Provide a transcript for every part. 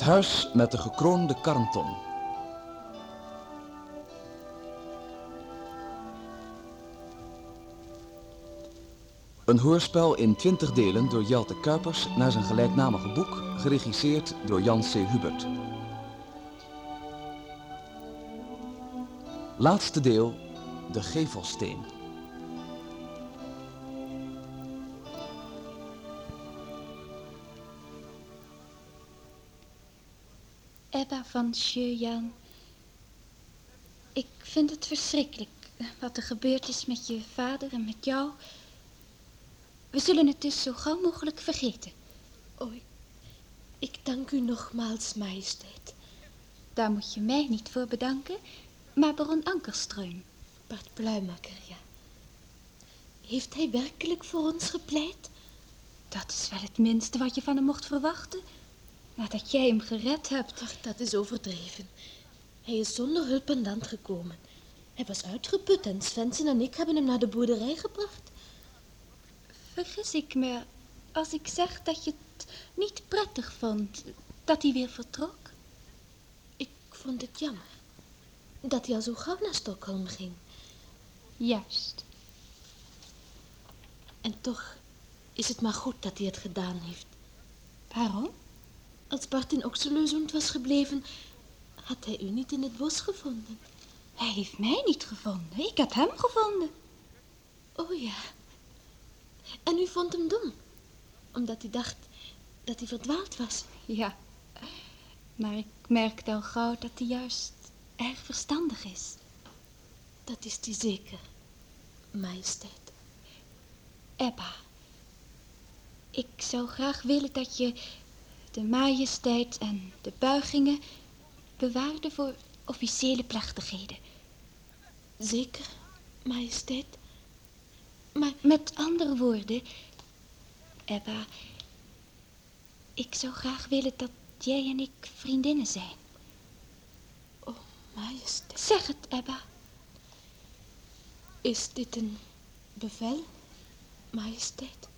Het huis met de gekroonde karnton. Een hoorspel in twintig delen door Jelte Kuipers naar zijn gelijknamige boek, geregisseerd door Jan C. Hubert. Laatste deel, de gevelsteen. Ebba van Sjöjan. Ik vind het verschrikkelijk wat er gebeurd is met je vader en met jou. We zullen het dus zo gauw mogelijk vergeten. Oh, ik, ik dank u nogmaals, majesteit. Daar moet je mij niet voor bedanken, maar baron Ankerstreum. Bart Pluimakker, ja. Heeft hij werkelijk voor ons gepleit? Dat is wel het minste wat je van hem mocht verwachten. Nadat jij hem gered hebt. Ach, dat is overdreven. Hij is zonder hulp aan land gekomen. Hij was uitgeput en Svensson en ik hebben hem naar de boerderij gebracht. Vergis ik me als ik zeg dat je het niet prettig vond dat hij weer vertrok? Ik vond het jammer dat hij al zo gauw naar Stockholm ging. Juist. En toch is het maar goed dat hij het gedaan heeft. Waarom? Als Bart in Oxelösund was gebleven, had hij u niet in het bos gevonden. Hij heeft mij niet gevonden. Ik heb hem gevonden. Oh ja. En u vond hem dom, omdat u dacht dat hij verdwaald was. Ja, maar ik merkte al gauw dat hij juist erg verstandig is. Dat is hij zeker, majesteit. Ebba, ik zou graag willen dat je de majesteit en de buigingen bewaarde voor officiële plechtigheden. Zeker, majesteit. Maar met andere woorden, Ebba, ik zou graag willen dat jij en ik vriendinnen zijn. Oh, majesteit. Zeg het, Ebba. Is dit een bevel, majesteit?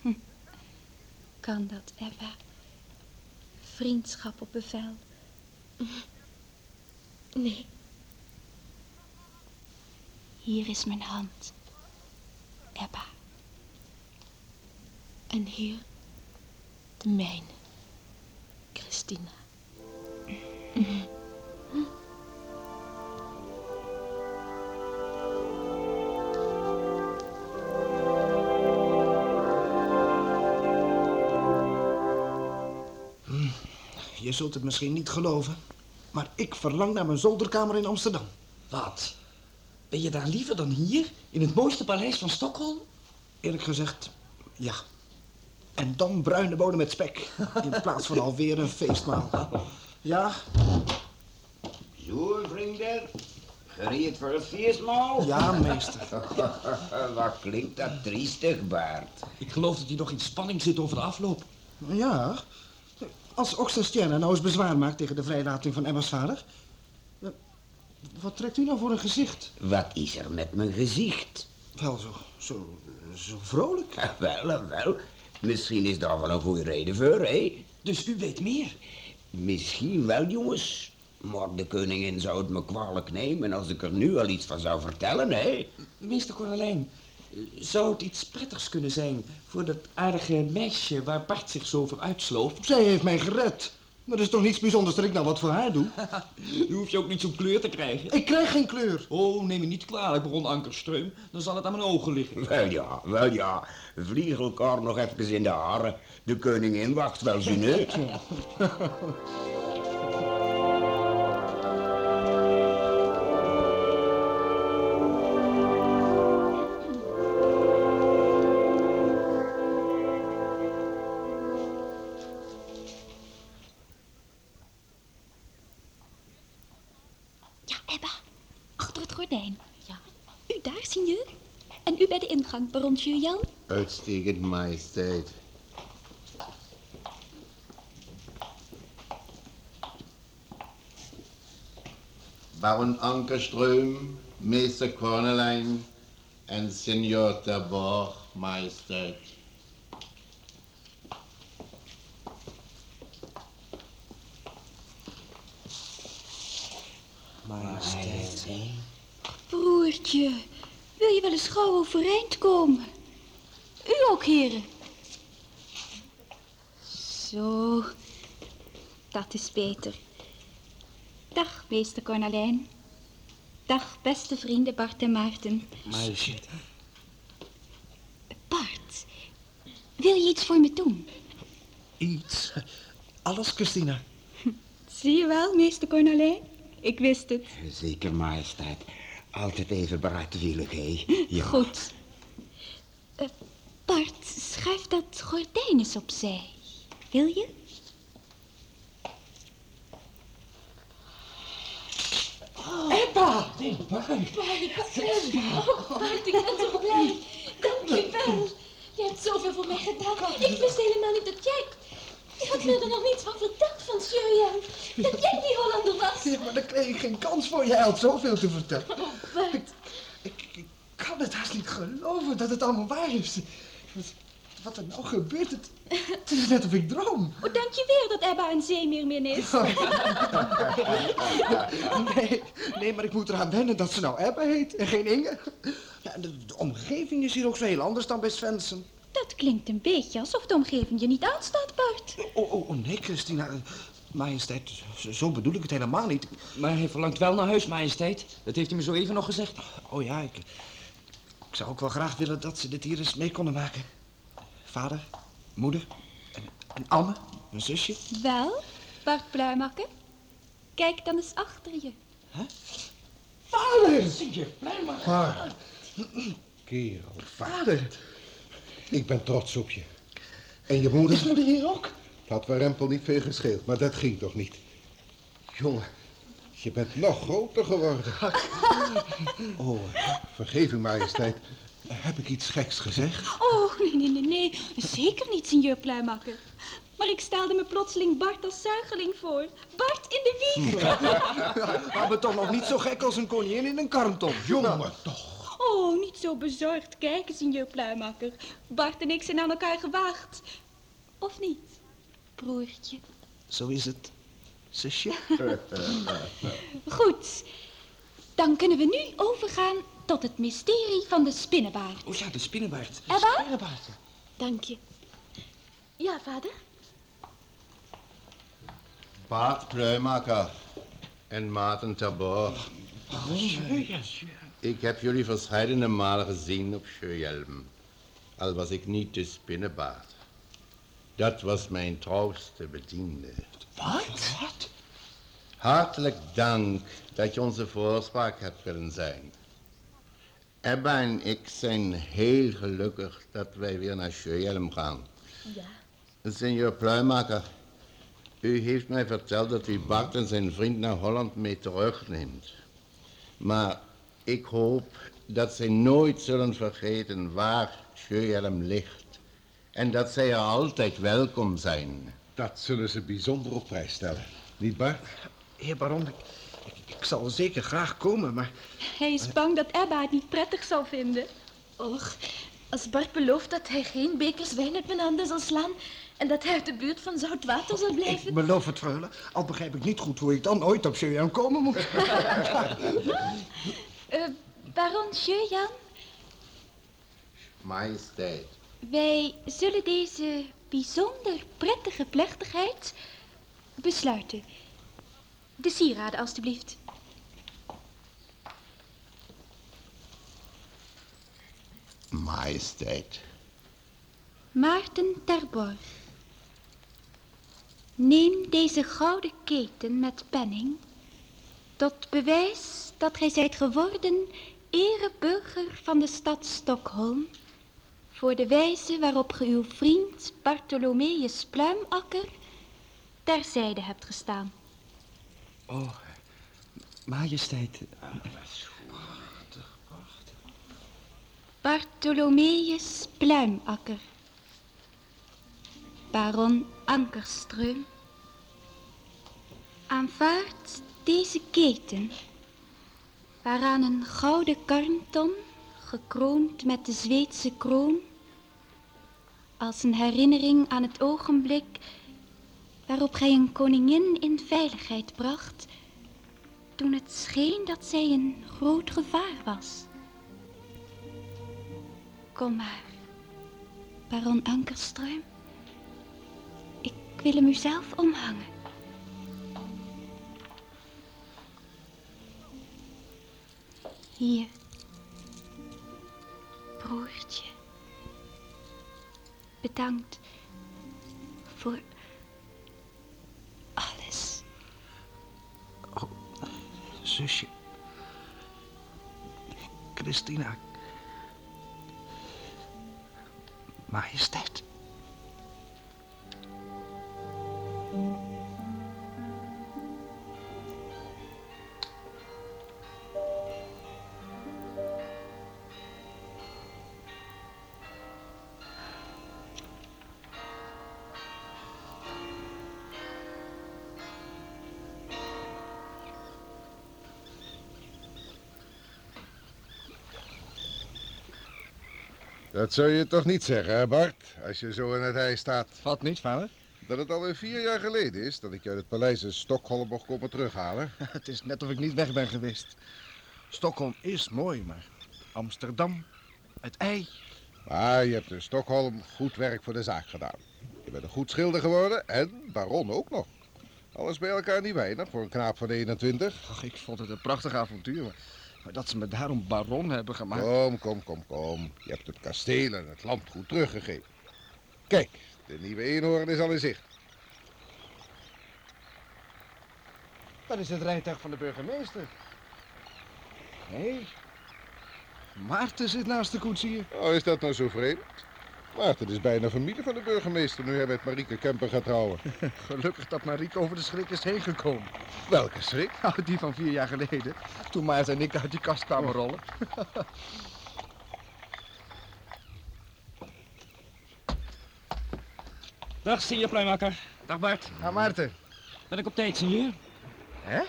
Hm. Kan dat, Ebba? Vriendschap op bevel. Nee. Hier is mijn hand. Ebba. En hier de mijne, Christina. Je zult het misschien niet geloven, maar ik verlang naar mijn zolderkamer in Amsterdam. Wat? Ben je daar liever dan hier, in het mooiste paleis van Stockholm? Eerlijk gezegd, ja. En dan bruine bonen met spek, in plaats van alweer een feestmaal. Ja, Zo, vrienden. Gereed voor het feestmaal? ja, meester. Wat klinkt dat triestig, Bart. Ik geloof dat hij nog in spanning zit over de afloop. Ja, als Oxenstierna nou eens bezwaar maakt tegen de vrijlating van Emma's vader... eh, Wat trekt u nou voor een gezicht? Wat is er met mijn gezicht? Wel, zo, zo, zo vrolijk. Wel, wel. Misschien is daar wel een goede reden voor, hè? Dus u weet meer. Misschien wel, jongens. Maar de koningin zou het me kwalijk nemen als ik er nu al iets van zou vertellen, hè? Meester Cornelijn, zou het iets prettigs kunnen zijn voor dat aardige meisje waar Bart zich zo voor uitsloof? Zij heeft mij gered. Maar er is toch niets bijzonders dat ik nou wat voor haar doe? U hoeft je ook niet zo'n kleur te krijgen. Ik krijg geen kleur. Oh, neem me niet kwalijk, baron Ankerstreum. Dan zal het aan mijn ogen liggen. Wel ja, wel ja. Vlieg elkaar nog even in de haren. De koningin wacht wel zien, baron Julian? Uitstekend, majesteit. Baron Ankerström, meester Kornelijn en signor Tabor, majesteit. Majesteit. Broertje wil je wel eens gauw overeind komen? U ook, heren. Zo, dat is beter. Dag, meester Cornelijn. Dag, beste vrienden Bart en Maarten. Majesteit. Bart, wil je iets voor me doen? Iets. Alles, Christina. Zie je wel, meester Cornelijn? Ik wist het. Zeker, majesteit. Altijd even bereidwillig, hè? Ja. Goed. Eh, Bart, schuif dat gordijn eens opzij. Wil je? Bart, ik ben zo blij. Dank je wel. Je hebt zoveel voor mij gedaan. Ik wist helemaal niet dat jij... Je had me er nog niets van verteld van Sjurjan. Dat jij die Hollander was. Ja, maar dan kreeg ik geen kans voor. Jij had zoveel te vertellen. Bart, Ik, ik kan het haast niet geloven dat het allemaal waar is. Wat, wat er nou gebeurt, het, het is net of ik droom. Oh, dank je weer dat Ebba een zeemeermin is. Nee, nee, maar ik moet eraan wennen dat ze nou Ebbe heet en geen Inge. Ja, de, de omgeving is hier ook zo heel anders dan bij Svensson. Dat klinkt een beetje alsof de omgeving je niet aanstaat, Bart. Oh, oh, oh nee, Christina. Majesteit, zo- zo bedoel ik het helemaal niet. Maar hij verlangt wel naar huis, majesteit. Dat heeft hij me zo even nog gezegd. Oh ja, ik, ik zou ook wel graag willen dat ze dit hier eens mee konden maken. Vader, moeder en, en Anne, mijn zusje. Wel, Bart Pluimakker? Kijk dan eens achter je. Vader! Vader. Kerel, Vader! Ik ben trots op je. En je moeder? Is moeder hier ook? Het had Warempel niet veel gescheeld, maar dat ging toch niet. Jongen, je bent nog groter geworden. Oh, vergeef u, majesteit. Heb ik iets geks gezegd? Oh, nee, nee, nee, nee. Zeker niet, sinjeur Pluimakker. Maar ik stelde me plotseling Bart als zuigeling voor. Bart in de wieg. Maar we toch nog niet zo gek als een koningin in een karmton. Jongen, toch. Oh, niet zo bezorgd kijken, sinjeur Pluimakker. Bart en ik zijn aan elkaar gewaagd. Of niet, broertje? Zo is het, zusje. Goed. Dan kunnen we nu overgaan tot het mysterie van de spinnenbaard. Oh ja, de spinnenbaard. Ebba? dank je. Ja, vader? Bart Pluimaker en Maarten Tabor. Ik heb jullie verscheidene malen gezien op Sjöjelm. Al was ik niet de spinnenbaard. Dat was mijn trouwste bediende. Wat? Wat? Hartelijk dank dat je onze voorspraak hebt willen zijn. Ebba en ik zijn heel gelukkig dat wij weer naar Sjöjelm gaan. Ja. Senior Pluimaker, u heeft mij verteld dat u Bart en zijn vriend naar Holland mee terugneemt. Maar ik hoop dat zij nooit zullen vergeten waar Sjöjelm ligt. En dat zij er altijd welkom zijn. Dat zullen ze bijzonder op prijs stellen. Niet Bart? Heer Baron, ik, ik, ik zal zeker graag komen, maar... Hij is bang dat Ebba het niet prettig zal vinden. Och, als Bart belooft dat hij geen bekers wijn uit mijn handen zal slaan... en dat hij uit de buurt van zout water zal Ik blijven... beloof het, freule. Al begrijp ik niet goed hoe ik dan ooit op Sjöjan komen moet. Eh, Baron Sjöjan, Majesteit. wij zullen deze bijzonder prettige plechtigheid besluiten. De sieraden, alstublieft. Majesteit. Maarten Terborg. Neem deze gouden keten met penning tot bewijs dat gij zijt geworden ereburger van de stad Stockholm voor de wijze waarop ge uw vriend Bartholomeus Pluimakker terzijde hebt gestaan. Oh, majesteit. Bartholomeus Pluimakker. Baron Ankerström. Aanvaard deze keten, waaraan een gouden karnton, gekroond met de Zweedse kroon, als een herinnering aan het ogenblik waarop gij een koningin in veiligheid bracht, toen het scheen dat zij een groot gevaar was. Kom maar, baron Ankerström. Ik wil hem u zelf omhangen. Hier, broertje. Bedankt voor alles. Zusje. Christina. Majesteit. Dat zou je toch niet zeggen, hè Bart, als je zo in het ijs staat. Wat niet, vader? Dat het alweer vier jaar geleden is dat ik je uit het paleis in Stockholm mocht komen terughalen. Het is net of ik niet weg ben geweest. Stockholm is mooi, maar Amsterdam, het ei. Maar je hebt in Stockholm goed werk voor de zaak gedaan. Je bent een goed schilder geworden en baron ook nog. Alles bij elkaar niet weinig voor een knaap van 21. Ach, ik vond het een prachtig avontuur, maar dat ze me daarom baron hebben gemaakt... Kom, kom, kom, kom. Je hebt het kasteel en het land goed teruggegeven. Kijk, de nieuwe eenhoorn is al in zicht. Dat is het rijtuig van de burgemeester. Nee. Maarten zit naast de koetsier. Oh, is dat nou zo vreemd? Maarten is bijna familie van de burgemeester nu hij met Marieke Kemper gaat trouwen. Gelukkig dat Marieke over de schrik is heen gekomen. Welke schrik? Nou, die van vier jaar geleden. Toen Maarten en ik uit die kast kwamen rollen. Dag, Sier Pluimakker. Dag, Bart. Nou, Maarten. Ben ik op tijd, Sier? Hè?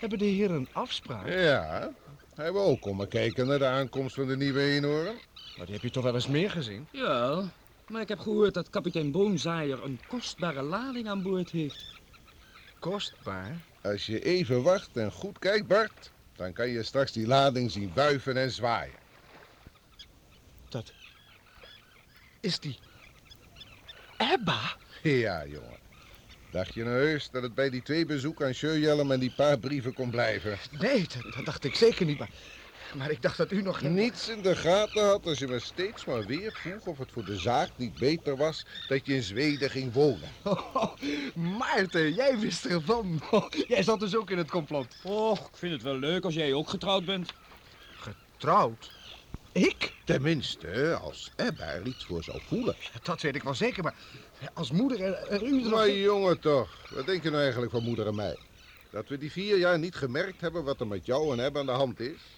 Hebben de heren een afspraak? Ja, hij wil ook komen kijken naar de aankomst van de nieuwe eenhoorn. Maar die heb je toch wel eens meer gezien? Ja, maar ik heb gehoord dat kapitein Boomzaaier een kostbare lading aan boord heeft. Kostbaar? Als je even wacht en goed kijkt, Bart, dan kan je straks die lading zien wuiven en zwaaien. Dat... Is die... Ebba? Ja, jongen. Dacht je nou heus dat het bij die twee bezoeken aan Sjöjelm en die paar brieven kon blijven? Nee, dat, dat dacht ik zeker niet, maar... Maar ik dacht dat u nog... Niets in de gaten had als je me steeds maar weer vroeg of het voor de zaak niet beter was dat je in Zweden ging wonen. Oh, Maarten, jij wist ervan. Oh, jij zat dus ook in het complot. Och, ik vind het wel leuk als jij ook getrouwd bent. Getrouwd? Ik? Tenminste, als Ebba er iets voor zou voelen. Dat weet ik wel zeker, maar als moeder en, en u nog... Maar jongen toch, wat denk je nou eigenlijk van moeder en mij? Dat we die vier jaar niet gemerkt hebben wat er met jou en Ebba aan de hand is?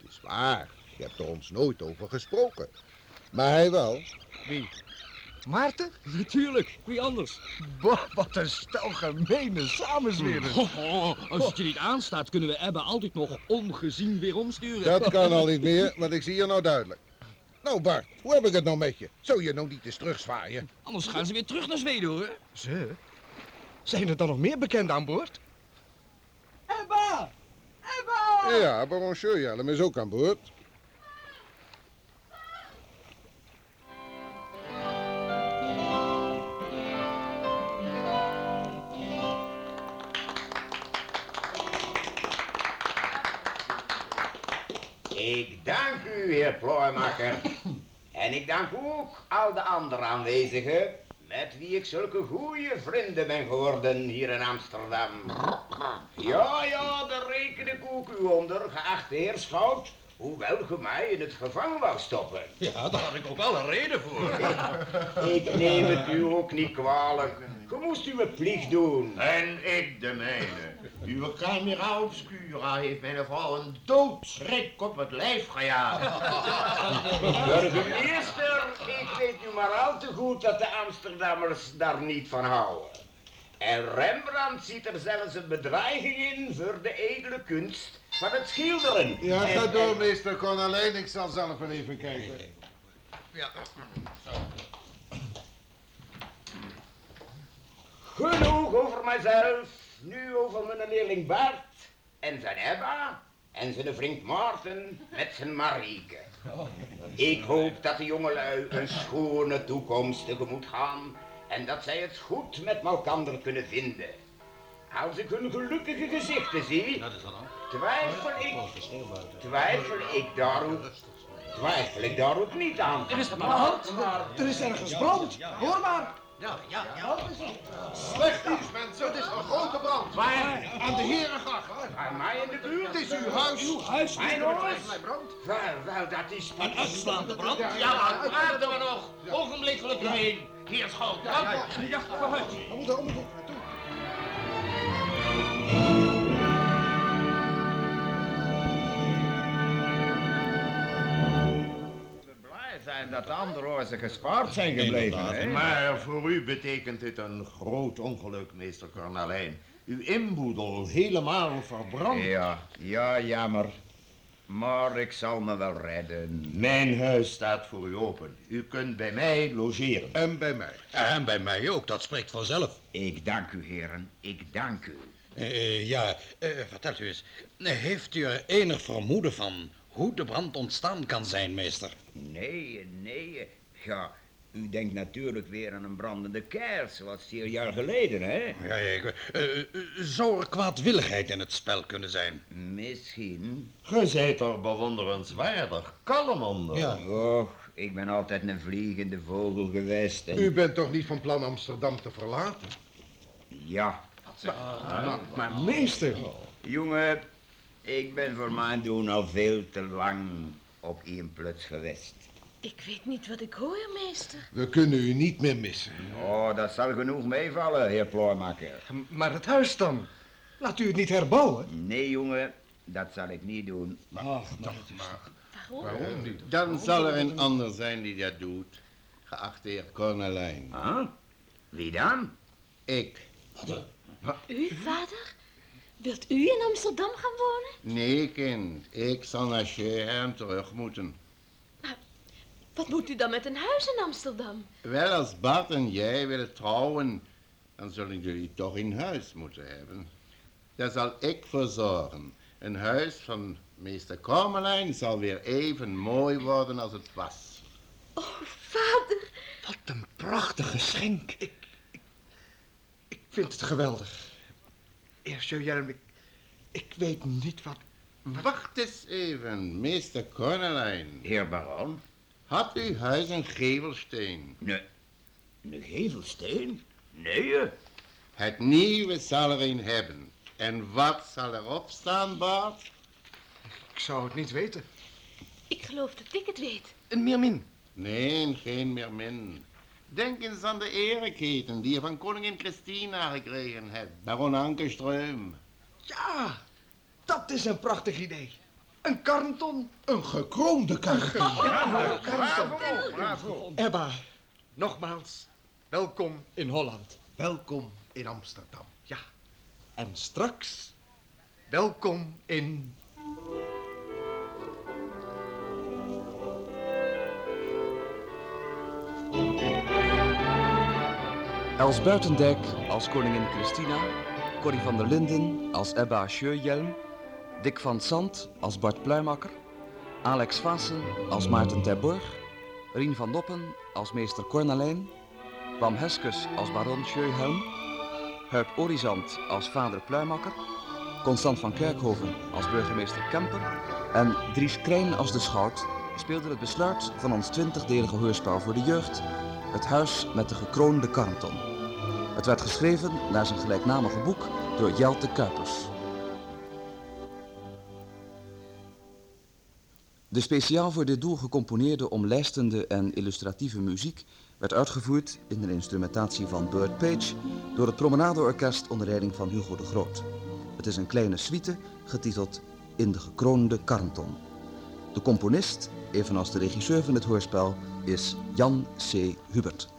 Het is waar, je hebt er ons nooit over gesproken. Maar hij wel. Wie? Maarten? Natuurlijk, wie anders? Boah, wat een stel gemene. Oh, oh, als het je niet aanstaat, kunnen we Ebba altijd nog ongezien weer omsturen. Dat kan al niet meer, want ik zie je nou duidelijk. Nou Bart, hoe heb ik het nou met je? Zou je nou niet eens terugzwaaien? Anders gaan ze weer terug naar Zweden, hoor. Ze? Zijn er dan nog meer bekenden aan boord? Ebba! Ebba! Ja, Sjöjelm is ook aan boord. Ik dank u, heer Plooimakker. en ik dank ook al de andere aanwezigen, met wie ik zulke goede vrienden ben geworden hier in Amsterdam. Ja, ja, daar reken ik ook u onder, geachte heer Schout, hoewel ge mij in het gevangen wou stoppen. Ja, daar had ik ook wel een reden voor. Ik neem het u ook niet kwalijk. Je moest uw plicht doen. En ik de mijne. Uw camera obscura heeft mijn vrouw een doodschrik op het lijf gejaagd. Burgemeester, ik weet nu maar al te goed dat de Amsterdammers daar niet van houden. En Rembrandt ziet er zelfs een bedreiging in voor de edele kunst van het schilderen. Ja, ga door, meester Cornelijn. Ik zal zelf wel even kijken. Genoeg over mijzelf. nu over mijn leerling Bart en zijn Ebba en zijn vriend Maarten met zijn Marieke. Ik hoop dat de jongelui een schone toekomst tegemoet gaan en dat zij het goed met elkaar kunnen vinden. Als ik hun gelukkige gezichten zie, twijfel ik, twijfel ik daar ook, twijfel ik daar ook niet aan. Er is hand. Er is ergens brand. Hoor maar. Ja, ja, ja. Slecht nieuws, mensen. Het is een grote brand. Waar? Aan de herengracht. Bij mij in de buurt? Het is uw huis. Uw huis? Mijn huis. huis? brand. Wel, wel, dat is... Een uitslaande brand? Ja, maar praten we nog. Ogenblikkelijk heen. Hier schoot. Ja, ja, ja. vooruit. We moeten onderzoek naartoe. Zijn dat de andere oorzen gespaard zijn gebleven, hè? Maar voor u betekent dit een groot ongeluk, meester Cornelijn. Uw inboedel helemaal verbrand. Ja, ja, jammer. Maar ik zal me wel redden. Mijn huis staat voor u open. U kunt bij mij logeren. En bij mij. En bij mij ook, dat spreekt vanzelf. Ik dank u, heren. Ik dank u. Eh, ja, eh, vertelt u eens. Eh, Heeft u er enig vermoeden van hoe de brand ontstaan kan zijn, meester? Nee, nee. Ja, u denkt natuurlijk weer aan een brandende kers, zoals vier jaar geleden, hè? Ja, ja, ik, eh, eh, zou er kwaadwilligheid in het spel kunnen zijn? Misschien. Ge zijt er bewonderenswaardig kalm onder. Ja. Och, ik ben altijd een vliegende vogel geweest. En... U bent toch niet van plan Amsterdam te verlaten? Ja. Maar, maar meester. Jongen, ik ben voor mijn doen al veel te lang op één pluts geweest. Ik weet niet wat ik hoor, meester. We kunnen u niet meer missen. Oh, dat zal genoeg meevallen, heer Ploormaker. Maar het huis dan? Laat u het niet herbouwen? Nee, jongen, dat zal ik niet doen. Ach, maar Waarom? Waarom niet? Dan zal er een ander zijn die dat doet. Geachte heer Cornelijn. Huh? Wie dan? Ik. U, vader? Wilt u in Amsterdam gaan wonen? Nee, kind. Ik zal naar Scheerhem terug moeten. Wat moet u dan met een huis in Amsterdam? Wel, als Bart en jij willen trouwen, dan zullen jullie toch een huis moeten hebben. Daar zal ik voor zorgen. Een huis van meester Kormelijn zal weer even mooi worden als het was. Oh, vader. wat een prachtig geschenk. Ik, ik, ik vind het geweldig. Eerst Jelm, ik, ik weet niet wat... Wacht eens even, meester Kornelijn. Heer Baron? Had uw huis een gevelsteen? Nee. Een gevelsteen? Nee, eh. Het nieuwe zal er een hebben. En wat zal erop staan, Bart? Ik zou het niet weten. Ik geloof dat ik het weet. Een meermin. Nee, geen meer min. Denk eens aan de ereketen die je van koningin Christina gekregen hebt. Baron Ankerström. Ja, dat is een prachtig idee. Een karnton. Een gekroonde karton. Bravo, bravo. Ebba, nogmaals, welkom in Holland. Welkom in Amsterdam. Ja, en straks, welkom in... Els Buitendijk als koningin Christina, Corrie van der Linden als Ebba Scheujelm, Dick van Sant als Bart Pluimakker, Alex Vaassen als Maarten Terborg, Rien van Doppen als meester Cornelijn, Wam Heskes als baron Scheuhelm, Huip Orizant als vader Pluimakker, Constant van Kerkhoven als burgemeester Kemper en Dries Krijn als de schout speelden het besluit van ons twintigdelige hoorspel voor de jeugd, Het huis met de gekroonde karnton. Het werd geschreven naar zijn gelijknamige boek door Jelte Kuipers. De speciaal voor dit doel gecomponeerde omlijstende en illustratieve muziek werd uitgevoerd in de instrumentatie van Burt Page door het Promenadeorkest onder leiding van Hugo de Groot. Het is een kleine suite getiteld In de gekroonde Karnton. De componist, evenals de regisseur van het hoorspel, is Jan C. Hubert.